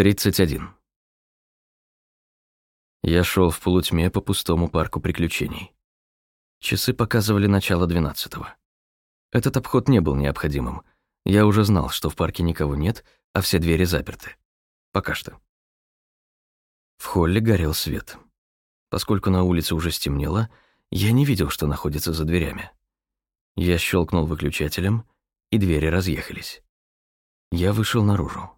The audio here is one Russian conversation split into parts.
31. Я шел в полутьме по пустому парку приключений. Часы показывали начало двенадцатого. Этот обход не был необходимым. Я уже знал, что в парке никого нет, а все двери заперты. Пока что. В холле горел свет. Поскольку на улице уже стемнело, я не видел, что находится за дверями. Я щелкнул выключателем, и двери разъехались. Я вышел наружу.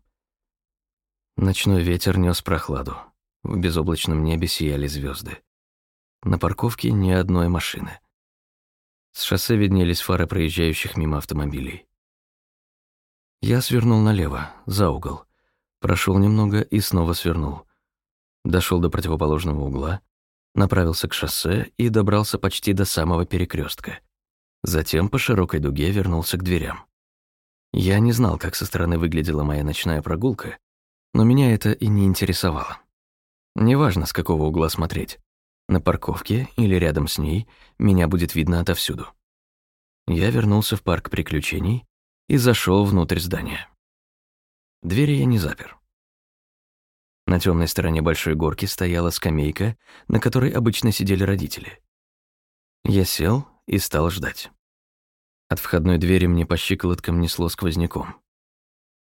Ночной ветер нес прохладу. В безоблачном небе сияли звезды. На парковке ни одной машины. С шоссе виднелись фары проезжающих мимо автомобилей. Я свернул налево, за угол. Прошел немного и снова свернул. Дошел до противоположного угла, направился к шоссе и добрался почти до самого перекрестка. Затем по широкой дуге вернулся к дверям. Я не знал, как со стороны выглядела моя ночная прогулка, но меня это и не интересовало. Неважно, с какого угла смотреть. На парковке или рядом с ней меня будет видно отовсюду. Я вернулся в парк приключений и зашел внутрь здания. Двери я не запер. На темной стороне большой горки стояла скамейка, на которой обычно сидели родители. Я сел и стал ждать. От входной двери мне по щиколоткам несло сквозняком.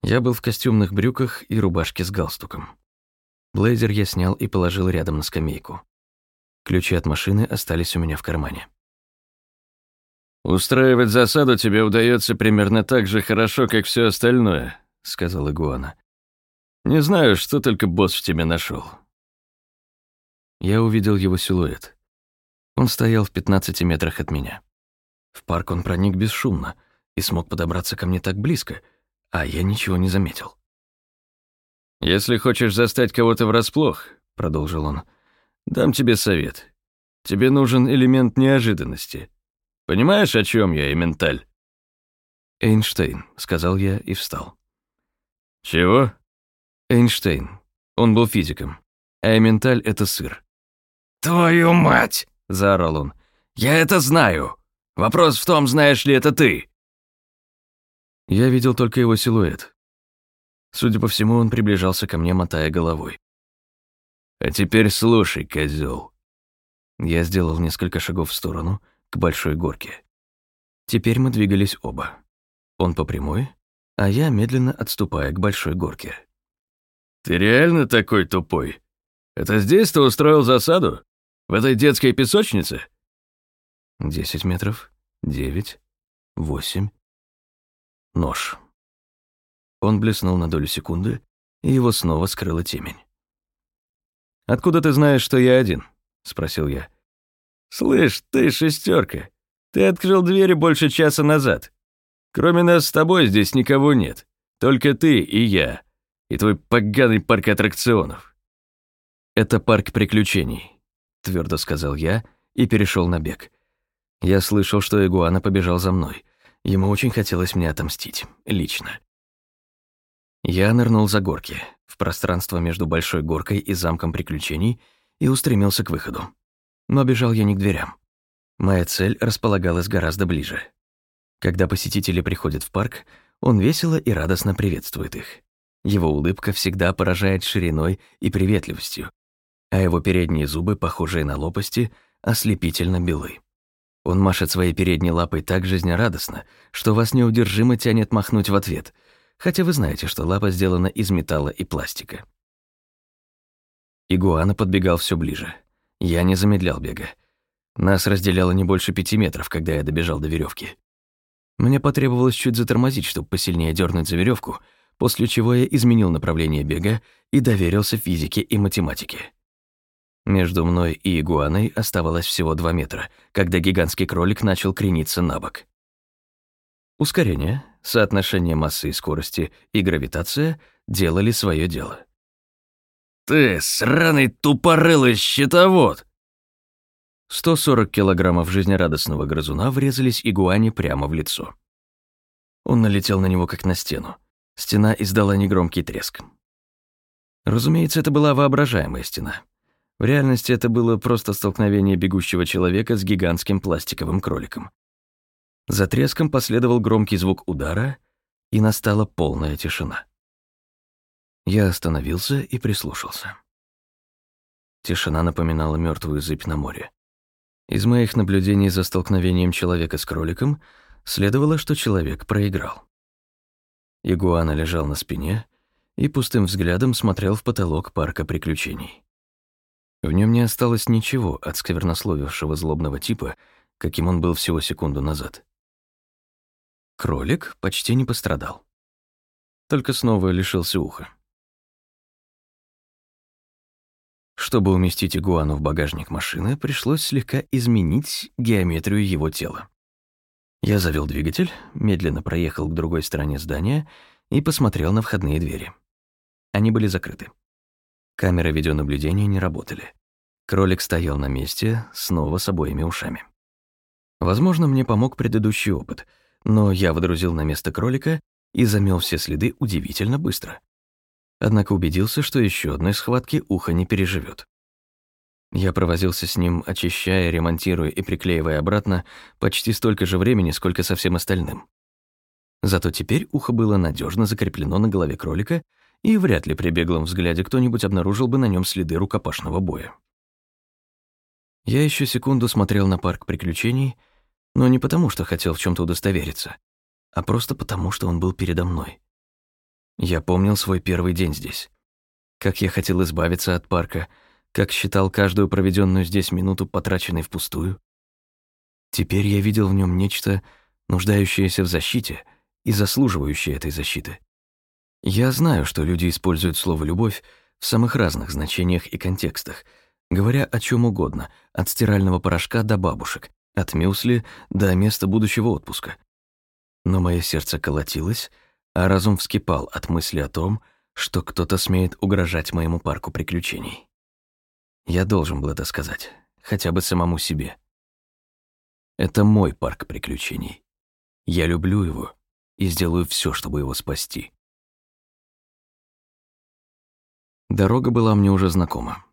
Я был в костюмных брюках и рубашке с галстуком. Блейзер я снял и положил рядом на скамейку. Ключи от машины остались у меня в кармане. «Устраивать засаду тебе удается примерно так же хорошо, как все остальное», — сказал Игуана. «Не знаю, что только босс в тебе нашел. Я увидел его силуэт. Он стоял в 15 метрах от меня. В парк он проник бесшумно и смог подобраться ко мне так близко, а я ничего не заметил. «Если хочешь застать кого-то врасплох», — продолжил он, — «дам тебе совет. Тебе нужен элемент неожиданности. Понимаешь, о чем я, Эменталь?» «Эйнштейн», — сказал я и встал. «Чего?» «Эйнштейн. Он был физиком. А Эменталь — это сыр». «Твою мать!» — заорал он. «Я это знаю! Вопрос в том, знаешь ли это ты!» Я видел только его силуэт, Судя по всему, он приближался ко мне, мотая головой. «А теперь слушай, козел. Я сделал несколько шагов в сторону, к большой горке. Теперь мы двигались оба. Он по прямой, а я медленно отступая к большой горке. «Ты реально такой тупой? Это здесь ты устроил засаду? В этой детской песочнице?» Десять метров, девять, восемь. Нож. Он блеснул на долю секунды, и его снова скрыла темень. «Откуда ты знаешь, что я один?» — спросил я. «Слышь, ты шестерка. Ты открыл двери больше часа назад. Кроме нас с тобой здесь никого нет. Только ты и я. И твой поганый парк аттракционов». «Это парк приключений», — твердо сказал я и перешел на бег. Я слышал, что Игуана побежал за мной. Ему очень хотелось мне отомстить, лично. Я нырнул за горки, в пространство между большой горкой и замком приключений и устремился к выходу. Но бежал я не к дверям. Моя цель располагалась гораздо ближе. Когда посетители приходят в парк, он весело и радостно приветствует их. Его улыбка всегда поражает шириной и приветливостью, а его передние зубы, похожие на лопасти, ослепительно белы. Он машет своей передней лапой так жизнерадостно, что вас неудержимо тянет махнуть в ответ — хотя вы знаете, что лапа сделана из металла и пластика. Игуана подбегал все ближе. Я не замедлял бега. Нас разделяло не больше пяти метров, когда я добежал до веревки. Мне потребовалось чуть затормозить, чтобы посильнее дернуть за веревку, после чего я изменил направление бега и доверился физике и математике. Между мной и игуаной оставалось всего два метра, когда гигантский кролик начал крениться на бок. Ускорение, соотношение массы и скорости и гравитация делали свое дело. «Ты сраный тупорылый щитовод!» 140 килограммов жизнерадостного грызуна врезались игуане прямо в лицо. Он налетел на него, как на стену. Стена издала негромкий треск. Разумеется, это была воображаемая стена. В реальности это было просто столкновение бегущего человека с гигантским пластиковым кроликом. За треском последовал громкий звук удара, и настала полная тишина. Я остановился и прислушался. Тишина напоминала мертвую зыбь на море. Из моих наблюдений за столкновением человека с кроликом следовало, что человек проиграл. Игуана лежал на спине и пустым взглядом смотрел в потолок парка приключений. В нем не осталось ничего от сквернословившего злобного типа, каким он был всего секунду назад. Кролик почти не пострадал. Только снова лишился уха. Чтобы уместить игуану в багажник машины, пришлось слегка изменить геометрию его тела. Я завел двигатель, медленно проехал к другой стороне здания и посмотрел на входные двери. Они были закрыты. Камеры видеонаблюдения не работали. Кролик стоял на месте, снова с обоими ушами. Возможно, мне помог предыдущий опыт, но я водрузил на место кролика и замел все следы удивительно быстро. Однако убедился, что еще одной схватки ухо не переживет. Я провозился с ним, очищая, ремонтируя и приклеивая обратно почти столько же времени, сколько со всем остальным. Зато теперь ухо было надежно закреплено на голове кролика, и вряд ли при беглом взгляде кто-нибудь обнаружил бы на нем следы рукопашного боя. Я еще секунду смотрел на парк приключений, но не потому, что хотел в чем то удостовериться, а просто потому, что он был передо мной. Я помнил свой первый день здесь. Как я хотел избавиться от парка — как считал каждую проведенную здесь минуту потраченной впустую. Теперь я видел в нем нечто, нуждающееся в защите и заслуживающее этой защиты. Я знаю, что люди используют слово «любовь» в самых разных значениях и контекстах, говоря о чем угодно, от стирального порошка до бабушек, от мюсли до места будущего отпуска. Но мое сердце колотилось, а разум вскипал от мысли о том, что кто-то смеет угрожать моему парку приключений. Я должен был это сказать, хотя бы самому себе. Это мой парк приключений. Я люблю его и сделаю все, чтобы его спасти. Дорога была мне уже знакома.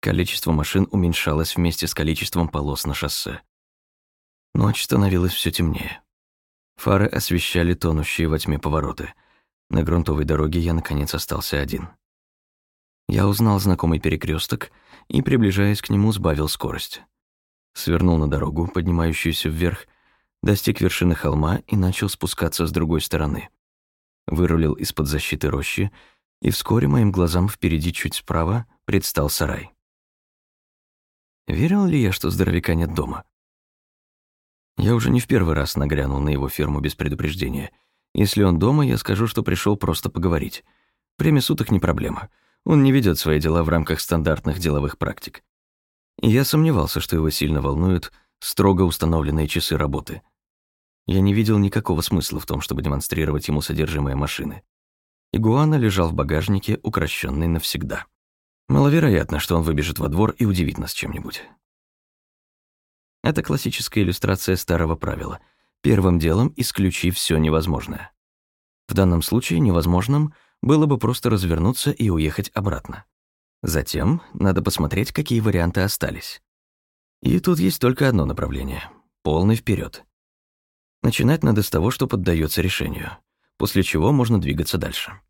Количество машин уменьшалось вместе с количеством полос на шоссе. Ночь становилась все темнее. Фары освещали тонущие во тьме повороты. На грунтовой дороге я, наконец, остался один. Я узнал знакомый перекресток и, приближаясь к нему, сбавил скорость. Свернул на дорогу, поднимающуюся вверх, достиг вершины холма и начал спускаться с другой стороны. Вырулил из-под защиты рощи, и вскоре моим глазам впереди чуть справа предстал сарай. Верил ли я, что здоровяка нет дома? Я уже не в первый раз нагрянул на его ферму без предупреждения. Если он дома, я скажу, что пришел просто поговорить. Время суток не проблема — он не ведет свои дела в рамках стандартных деловых практик. я сомневался, что его сильно волнуют строго установленные часы работы. Я не видел никакого смысла в том, чтобы демонстрировать ему содержимое машины. Игуана лежал в багажнике, укращенный навсегда. Маловероятно, что он выбежит во двор и удивит нас чем-нибудь. Это классическая иллюстрация старого правила. Первым делом исключи все невозможное. В данном случае невозможным было бы просто развернуться и уехать обратно. Затем надо посмотреть, какие варианты остались. И тут есть только одно направление — полный вперед. Начинать надо с того, что поддается решению, после чего можно двигаться дальше.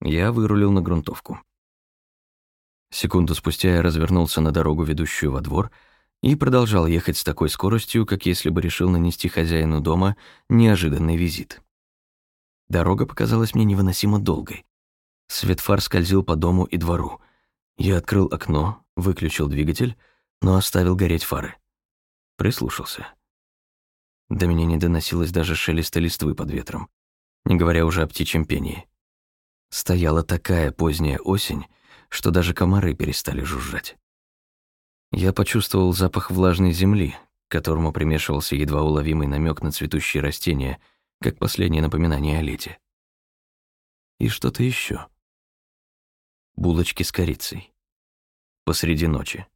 Я вырулил на грунтовку. Секунду спустя я развернулся на дорогу, ведущую во двор, и продолжал ехать с такой скоростью, как если бы решил нанести хозяину дома неожиданный визит. Дорога показалась мне невыносимо долгой. Свет фар скользил по дому и двору. Я открыл окно, выключил двигатель, но оставил гореть фары. Прислушался. До меня не доносилось даже шелеста листвы под ветром, не говоря уже о птичьем пении. Стояла такая поздняя осень, что даже комары перестали жужжать. Я почувствовал запах влажной земли, к которому примешивался едва уловимый намек на цветущие растения — как последнее напоминание о лете. И что-то еще. Булочки с корицей. Посреди ночи.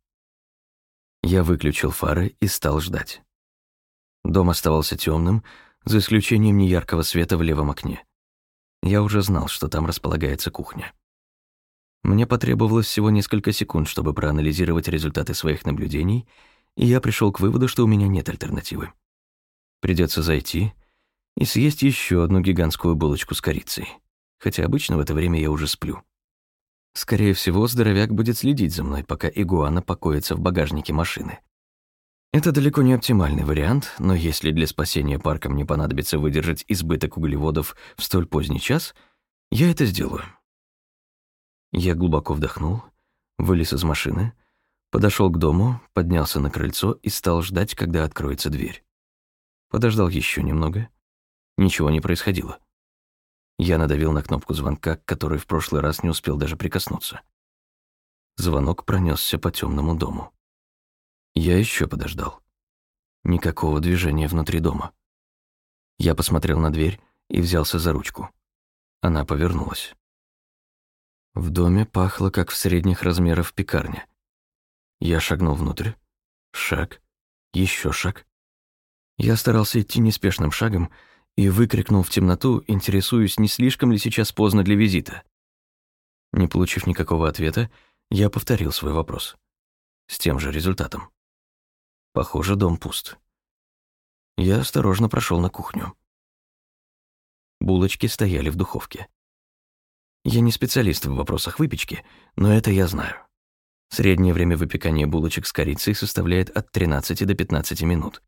Я выключил фары и стал ждать. Дом оставался темным, за исключением неяркого света в левом окне. Я уже знал, что там располагается кухня. Мне потребовалось всего несколько секунд, чтобы проанализировать результаты своих наблюдений, и я пришел к выводу, что у меня нет альтернативы. Придется зайти — и съесть еще одну гигантскую булочку с корицей. хотя обычно в это время я уже сплю. Скорее всего, здоровяк будет следить за мной, пока игуана покоится в багажнике машины. Это далеко не оптимальный вариант, но если для спасения парка мне понадобится выдержать избыток углеводов в столь поздний час, я это сделаю. Я глубоко вдохнул, вылез из машины, подошел к дому, поднялся на крыльцо и стал ждать, когда откроется дверь. Подождал еще немного. Ничего не происходило. Я надавил на кнопку звонка, к которой в прошлый раз не успел даже прикоснуться. Звонок пронесся по темному дому. Я еще подождал. Никакого движения внутри дома. Я посмотрел на дверь и взялся за ручку. Она повернулась. В доме пахло, как в средних размерах пекарня. Я шагнул внутрь. Шаг. еще шаг. Я старался идти неспешным шагом, и выкрикнул в темноту, интересуясь, не слишком ли сейчас поздно для визита. Не получив никакого ответа, я повторил свой вопрос. С тем же результатом. Похоже, дом пуст. Я осторожно прошел на кухню. Булочки стояли в духовке. Я не специалист в вопросах выпечки, но это я знаю. Среднее время выпекания булочек с корицей составляет от 13 до 15 минут.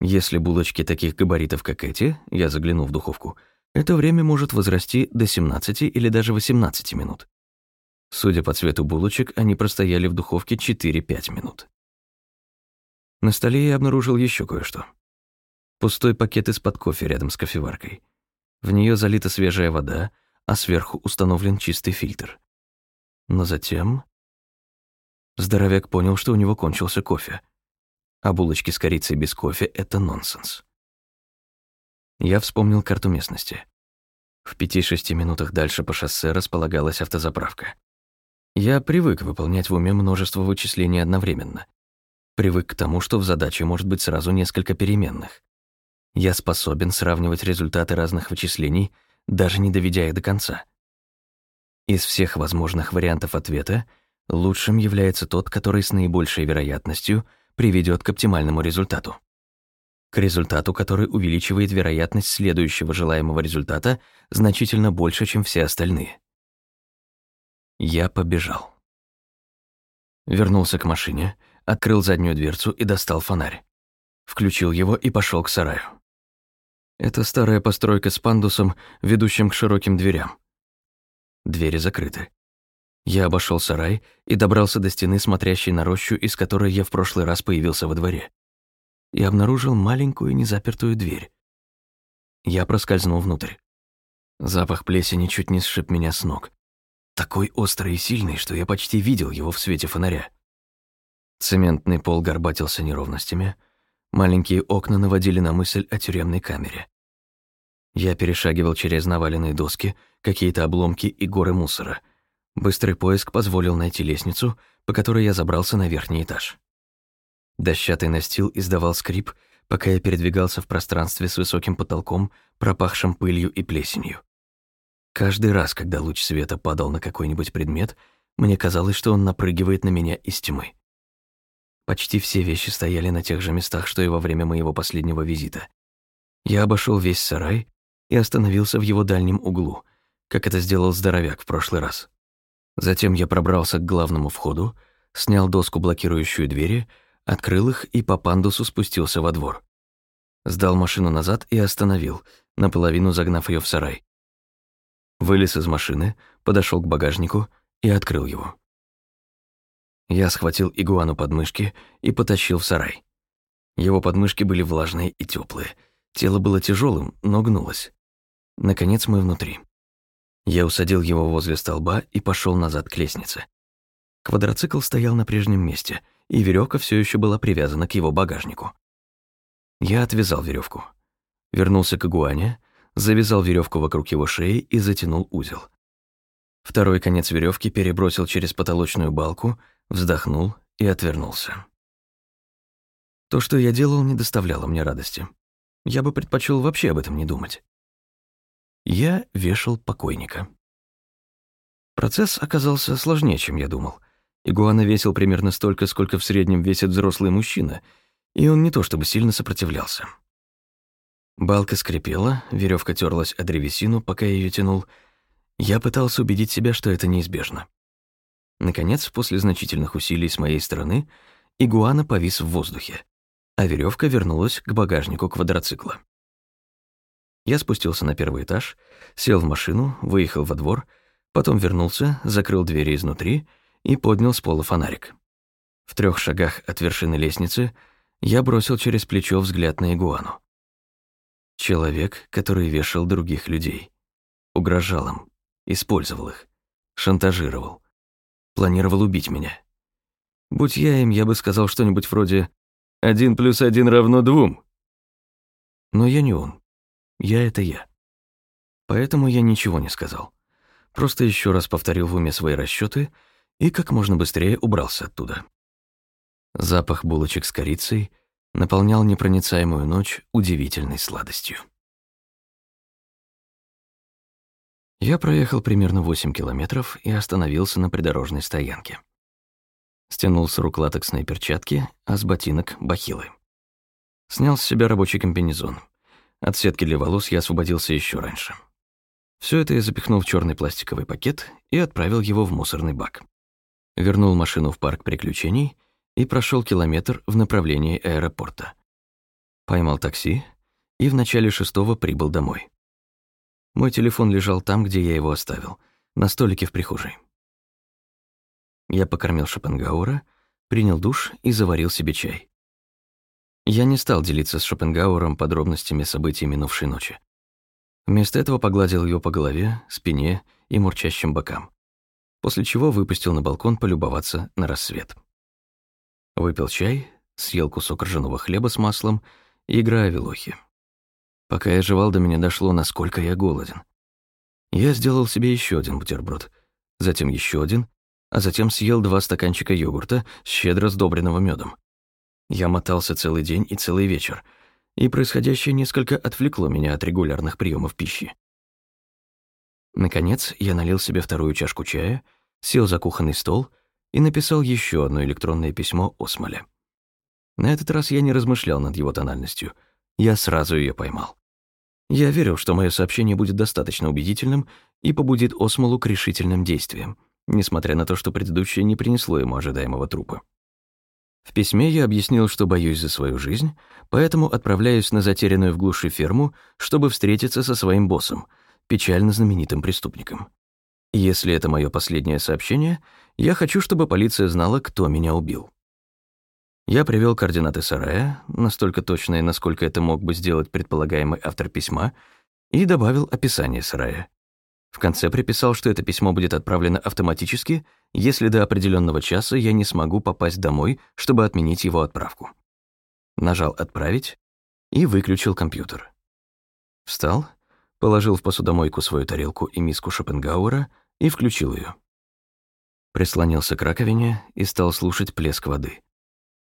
Если булочки таких габаритов, как эти, я загляну в духовку, это время может возрасти до 17 или даже 18 минут. Судя по цвету булочек, они простояли в духовке 4-5 минут. На столе я обнаружил еще кое-что. Пустой пакет из-под кофе рядом с кофеваркой. В нее залита свежая вода, а сверху установлен чистый фильтр. Но затем... Здоровяк понял, что у него кончился кофе а булочки с корицей без кофе — это нонсенс. Я вспомнил карту местности. В пяти-шести минутах дальше по шоссе располагалась автозаправка. Я привык выполнять в уме множество вычислений одновременно. Привык к тому, что в задаче может быть сразу несколько переменных. Я способен сравнивать результаты разных вычислений, даже не доведя их до конца. Из всех возможных вариантов ответа лучшим является тот, который с наибольшей вероятностью — приведет к оптимальному результату. К результату, который увеличивает вероятность следующего желаемого результата значительно больше, чем все остальные. Я побежал. Вернулся к машине, открыл заднюю дверцу и достал фонарь. Включил его и пошел к сараю. Это старая постройка с пандусом, ведущим к широким дверям. Двери закрыты. Я обошел сарай и добрался до стены, смотрящей на рощу, из которой я в прошлый раз появился во дворе. И обнаружил маленькую незапертую дверь. Я проскользнул внутрь. Запах плесени чуть не сшиб меня с ног. Такой острый и сильный, что я почти видел его в свете фонаря. Цементный пол горбатился неровностями, маленькие окна наводили на мысль о тюремной камере. Я перешагивал через наваленные доски, какие-то обломки и горы мусора — Быстрый поиск позволил найти лестницу, по которой я забрался на верхний этаж. Дощатый настил издавал скрип, пока я передвигался в пространстве с высоким потолком, пропахшим пылью и плесенью. Каждый раз, когда луч света падал на какой-нибудь предмет, мне казалось, что он напрыгивает на меня из тьмы. Почти все вещи стояли на тех же местах, что и во время моего последнего визита. Я обошел весь сарай и остановился в его дальнем углу, как это сделал здоровяк в прошлый раз. Затем я пробрался к главному входу, снял доску, блокирующую двери, открыл их и по пандусу спустился во двор. Сдал машину назад и остановил, наполовину загнав ее в сарай. Вылез из машины, подошел к багажнику и открыл его. Я схватил игуану под мышки и потащил в сарай. Его подмышки были влажные и теплые. Тело было тяжелым, но гнулось. Наконец мы внутри. Я усадил его возле столба и пошел назад к лестнице. Квадроцикл стоял на прежнем месте, и веревка все еще была привязана к его багажнику. Я отвязал веревку, вернулся к игуане, завязал веревку вокруг его шеи и затянул узел. Второй конец веревки перебросил через потолочную балку, вздохнул и отвернулся. То, что я делал, не доставляло мне радости. Я бы предпочел вообще об этом не думать. Я вешал покойника. Процесс оказался сложнее, чем я думал. Игуана весил примерно столько, сколько в среднем весит взрослый мужчина, и он не то чтобы сильно сопротивлялся. Балка скрипела, веревка терлась о древесину, пока я ее тянул, Я пытался убедить себя, что это неизбежно. Наконец, после значительных усилий с моей стороны, игуана повис в воздухе, а веревка вернулась к багажнику квадроцикла. Я спустился на первый этаж, сел в машину, выехал во двор, потом вернулся, закрыл двери изнутри и поднял с пола фонарик. В трех шагах от вершины лестницы я бросил через плечо взгляд на игуану. Человек, который вешал других людей. Угрожал им, использовал их, шантажировал, планировал убить меня. Будь я им, я бы сказал что-нибудь вроде «один плюс один равно двум». Но я не он. Я — это я. Поэтому я ничего не сказал. Просто еще раз повторил в уме свои расчеты и как можно быстрее убрался оттуда. Запах булочек с корицей наполнял непроницаемую ночь удивительной сладостью. Я проехал примерно 8 километров и остановился на придорожной стоянке. Стянул с рук латексные перчатки, а с ботинок — бахилы. Снял с себя рабочий комбинезон. От сетки для волос я освободился еще раньше. Все это я запихнул в черный пластиковый пакет и отправил его в мусорный бак. Вернул машину в парк приключений и прошел километр в направлении аэропорта. Поймал такси и в начале шестого прибыл домой. Мой телефон лежал там, где я его оставил, на столике в прихожей. Я покормил Шопенгауэра, принял душ и заварил себе чай. Я не стал делиться с Шопенгауэром подробностями событий минувшей ночи. Вместо этого погладил его по голове, спине и мурчащим бокам, после чего выпустил на балкон полюбоваться на рассвет. Выпил чай, съел кусок ржаного хлеба с маслом и играя вилохи. Пока я жевал, до меня дошло, насколько я голоден. Я сделал себе еще один бутерброд, затем еще один, а затем съел два стаканчика йогурта, щедро сдобренного медом. Я мотался целый день и целый вечер, и происходящее несколько отвлекло меня от регулярных приемов пищи. Наконец, я налил себе вторую чашку чая, сел за кухонный стол — и написал еще одно электронное письмо Осмоле. На этот раз я не размышлял над его тональностью. Я сразу ее поймал. Я верил, что мое сообщение будет достаточно убедительным и побудит Осмолу к решительным действиям, несмотря на то, что предыдущее не принесло ему ожидаемого трупа. В письме я объяснил, что боюсь за свою жизнь, поэтому отправляюсь на затерянную в глуши ферму, чтобы встретиться со своим боссом, печально знаменитым преступником. Если это мое последнее сообщение, я хочу, чтобы полиция знала, кто меня убил. Я привел координаты сарая, настолько точные, насколько это мог бы сделать предполагаемый автор письма, и добавил описание сарая. В конце приписал, что это письмо будет отправлено автоматически, если до определенного часа я не смогу попасть домой, чтобы отменить его отправку. Нажал «Отправить» и выключил компьютер. Встал, положил в посудомойку свою тарелку и миску Шопенгауэра и включил ее. Прислонился к раковине и стал слушать плеск воды.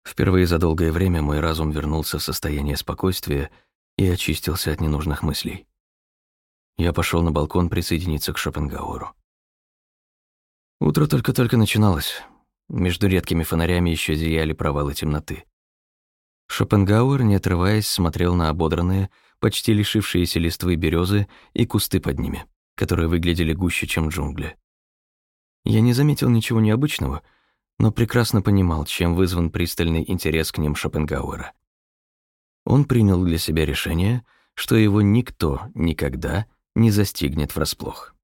Впервые за долгое время мой разум вернулся в состояние спокойствия и очистился от ненужных мыслей. Я пошел на балкон присоединиться к Шопенгауэру. Утро только-только начиналось. Между редкими фонарями еще зияли провалы темноты. Шопенгауэр, не отрываясь, смотрел на ободранные, почти лишившиеся листвы березы и кусты под ними, которые выглядели гуще, чем джунгли. Я не заметил ничего необычного, но прекрасно понимал, чем вызван пристальный интерес к ним Шопенгауэра. Он принял для себя решение, что его никто никогда не застигнет врасплох.